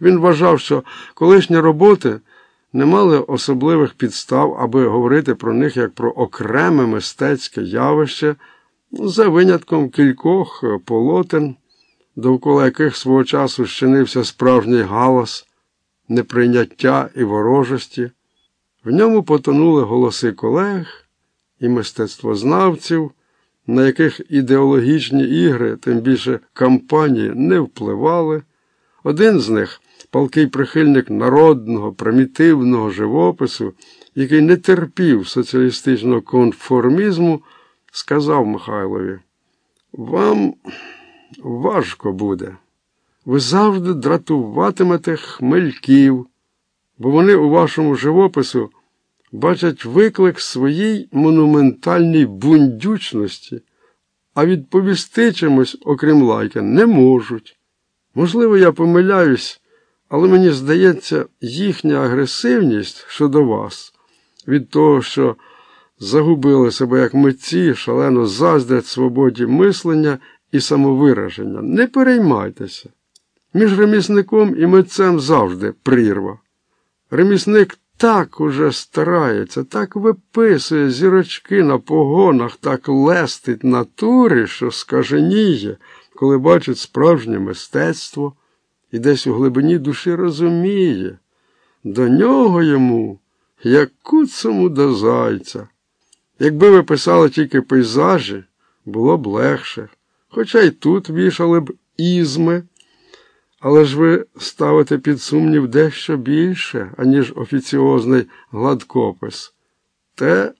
Він вважав, що колишні роботи не мали особливих підстав, аби говорити про них як про окреме мистецьке явище, за винятком кількох полотен, довкола яких свого часу щинився справжній галас, неприйняття і ворожості. В ньому потонули голоси колег і мистецтвознавців, на яких ідеологічні ігри, тим більше кампанії, не впливали. Один з них палкий прихильник народного, примітивного живопису, який не терпів соціалістичного конформізму, сказав Михайлові, вам важко буде. Ви завжди дратуватимете хмельків, бо вони у вашому живопису бачать виклик своїй монументальній бундючності, а відповісти чимось, окрім лайка, не можуть. Можливо, я помиляюсь, але мені здається, їхня агресивність щодо вас від того, що загубили себе як митці, шалено заздрять свободі мислення і самовираження. Не переймайтеся. Між ремісником і митцем завжди прірва. Ремісник так уже старається, так виписує зірочки на погонах, так лестить натурі, що скаженіє, коли бачить справжнє мистецтво і десь у глибині душі розуміє. До нього йому, як куцому до зайця. Якби ви писали тільки пейзажі, було б легше, хоча й тут вішали б ізми. Але ж ви ставите під сумнів дещо більше, аніж офіціозний гладкопис. Те,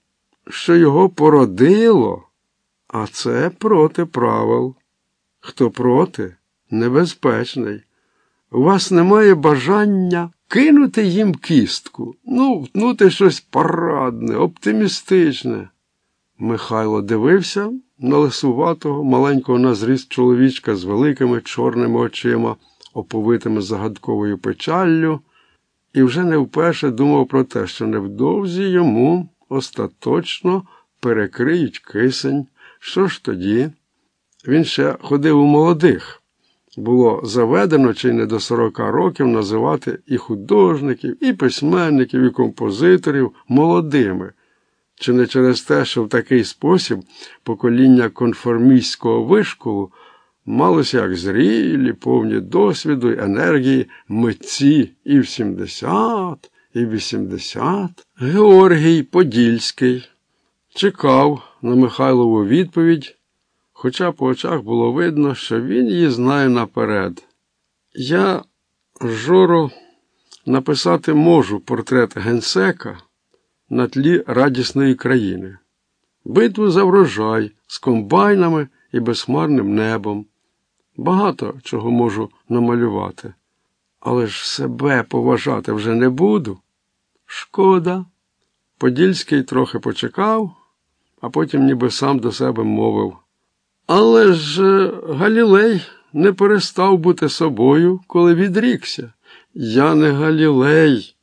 що його породило, а це проти правил. Хто проти, небезпечний. У вас немає бажання кинути їм кістку, ну, втнути щось парадне, оптимістичне. Михайло дивився на лисуватого, маленького на чоловічка з великими чорними очима оповитими загадковою печаллю, і вже не вперше думав про те, що невдовзі йому остаточно перекриють кисень. Що ж тоді? Він ще ходив у молодих. Було заведено чи не до 40 років називати і художників, і письменників, і композиторів молодими, чи не через те, що в такий спосіб покоління конформістського вишколу малося як зрілі, повні досвіду й енергії митці і в 70, і в 80. Георгій Подільський чекав на Михайлову відповідь, хоча по очах було видно, що він її знає наперед. Я, Жоро, написати можу портрет генсека на тлі радісної країни, битву за врожай з комбайнами і безхмарним небом. Багато чого можу намалювати, але ж себе поважати вже не буду. Шкода. Подільський трохи почекав, а потім ніби сам до себе мовив. Але ж е, Галілей не перестав бути собою, коли відрікся. Я не Галілей,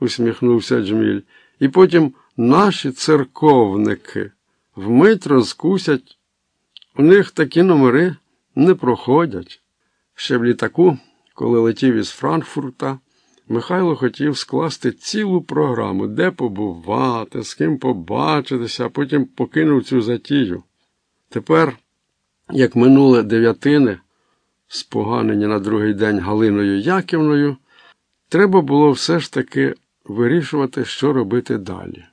усміхнувся Джміль, і потім наші церковники вмить розкусять. У них такі номери не проходять. Ще в літаку, коли летів із Франкфурта, Михайло хотів скласти цілу програму, де побувати, з ким побачитися, а потім покинув цю затію. Тепер, як минуле дев'ятини, споганені на другий день Галиною Яківною, треба було все ж таки вирішувати, що робити далі.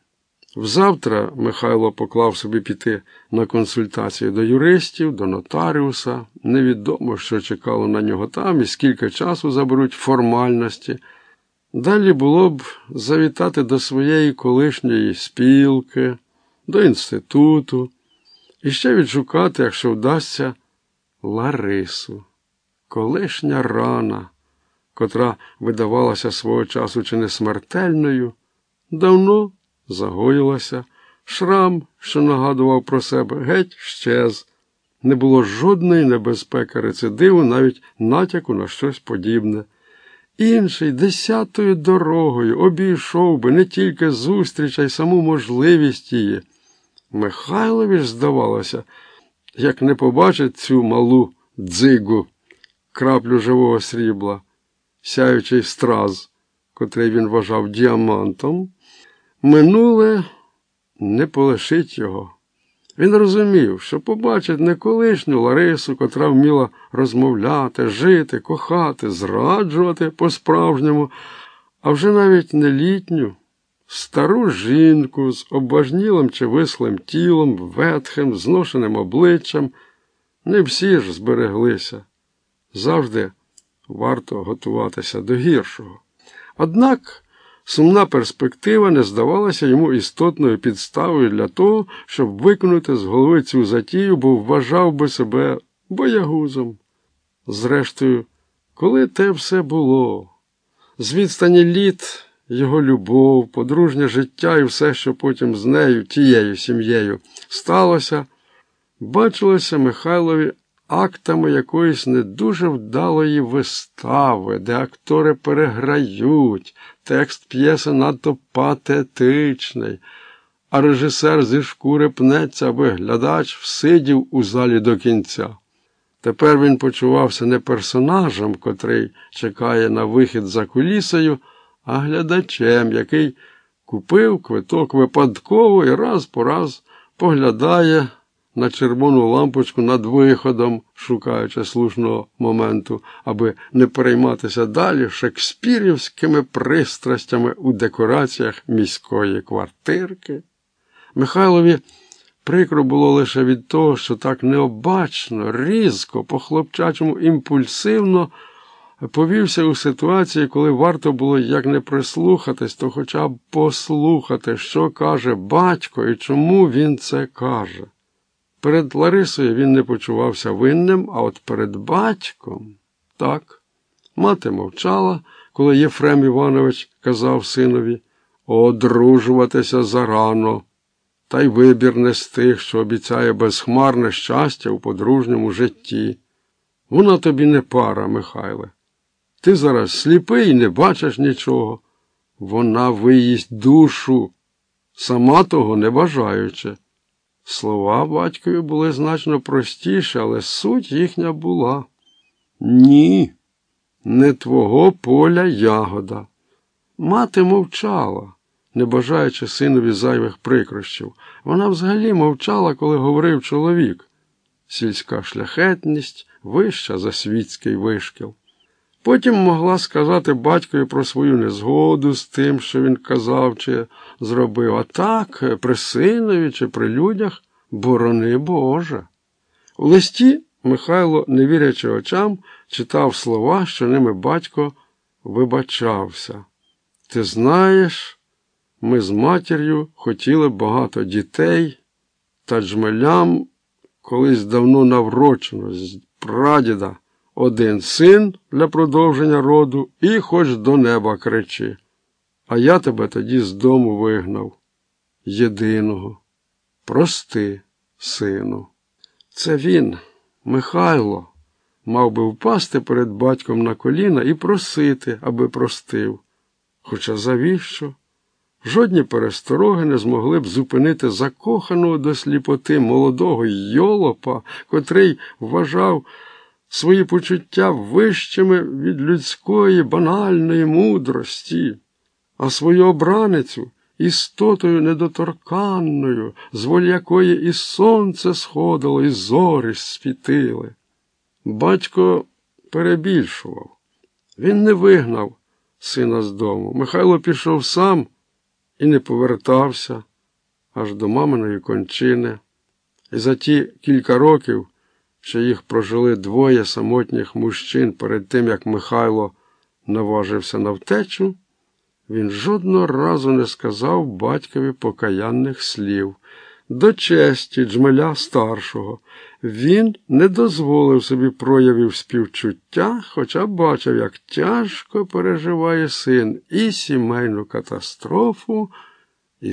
Взавтра Михайло поклав собі піти на консультацію до юристів, до нотаріуса. Невідомо, що чекало на нього там і скільки часу заберуть формальності. Далі було б завітати до своєї колишньої спілки, до інституту і ще відшукати, якщо вдасться, Ларису, колишня рана, котра видавалася свого часу чи не смертельною, давно загоїлася, шрам, що нагадував про себе, геть щез. Не було жодної небезпеки рецидиву, навіть натяку на щось подібне. Інший десятою дорогою обійшов би не тільки зустріч, а й саму можливість її. Михайлові здавалося, як не побачить цю малу дзигу, краплю живого срібла, сяючий страз, котрий він вважав діамантом, минуле не полишить його. Він розумів, що побачить не колишню Ларису, котра вміла розмовляти, жити, кохати, зраджувати по-справжньому, а вже навіть не літню, стару жінку з обважнілим чи вислим тілом, ветхим, зношеним обличчям. Не всі ж збереглися. Завжди варто готуватися до гіршого. Однак сумна перспектива не здавалася йому істотною підставою для того, щоб виконати з голови цю затію, бо вважав би себе боягузом. Зрештою, коли те все було, з відстані літ його любов, подружнє життя і все, що потім з нею, тією сім'єю, сталося, бачилося Михайлові актами якоїсь не дуже вдалої вистави, де актори переграють, текст п'єси надто патетичний, а режисер зі шкури пнеться, аби глядач всидів у залі до кінця. Тепер він почувався не персонажем, котрий чекає на вихід за кулісою, а глядачем, який купив квиток випадково і раз по раз поглядає на червону лампочку над виходом, шукаючи слушного моменту, аби не перейматися далі шекспірівськими пристрастями у декораціях міської квартирки. Михайлові прикро було лише від того, що так необачно, різко, по хлопчачому імпульсивно повівся у ситуації, коли варто було як не прислухатись, то хоча б послухати, що каже батько і чому він це каже. Перед Ларисою він не почувався винним, а от перед батьком так. Мати мовчала, коли Єфрем Іванович казав синові одружуватися зарано, та й вибір не з тих, що обіцяє безхмарне щастя у подружньому житті. Вона тобі не пара, Михайле. Ти зараз сліпий і не бачиш нічого. Вона виїсть душу, сама того не бажаючи. Слова батькові були значно простіші, але суть їхня була. Ні, не твого поля ягода. Мати мовчала, не бажаючи синові зайвих прикрощів. Вона взагалі мовчала, коли говорив чоловік. Сільська шляхетність вища за світський вишкіл. Потім могла сказати батькові про свою незгоду з тим, що він казав чи зробив, а так, при синові чи при людях, борони Боже. У листі Михайло, не вірячи очам, читав слова, що ними батько вибачався. Ти знаєш, ми з матір'ю хотіли багато дітей, та джмелям колись давно наврочено з прадіда один син для продовження роду і хоч до неба кричи. А я тебе тоді з дому вигнав. Єдиного. Прости, сину. Це він, Михайло, мав би впасти перед батьком на коліна і просити, аби простив. Хоча завіщо? Жодні перестороги не змогли б зупинити закоханого до сліпоти молодого йолопа, котрий вважав свої почуття вищими від людської банальної мудрості, а свою обраницю істотою недоторканною, з волі якої і сонце сходило, і зорі спітили. Батько перебільшував. Він не вигнав сина з дому. Михайло пішов сам і не повертався аж до маминої кончини. І за ті кілька років що їх прожили двоє самотніх мужчин перед тим, як Михайло наважився на втечу, він жодного разу не сказав батькові покаянних слів. До честі джмеля старшого він не дозволив собі проявів співчуття, хоча бачив, як тяжко переживає син і сімейну катастрофу.